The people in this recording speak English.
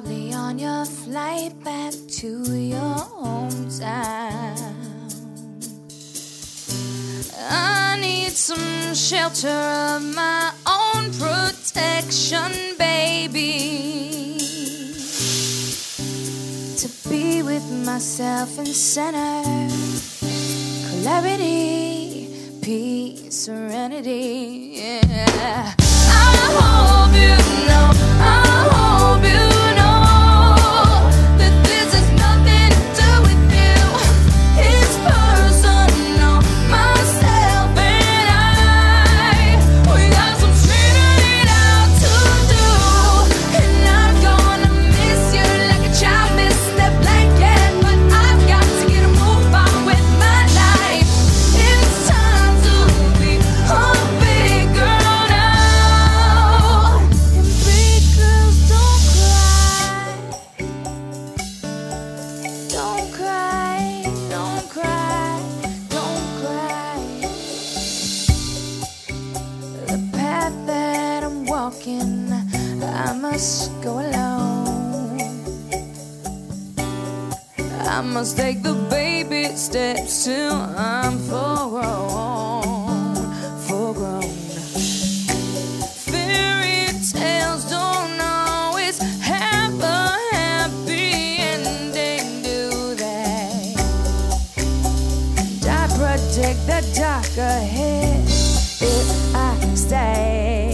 probably on your flight back to your hometown. Some shelter of my own protection, baby. To be with myself and center clarity, peace, serenity. Yeah. Walking, I must go alone. I must take the baby steps till I'm full grown, full grown. Fairy tales don't always have a happy ending, do they? And I predict the dark ahead if I stay.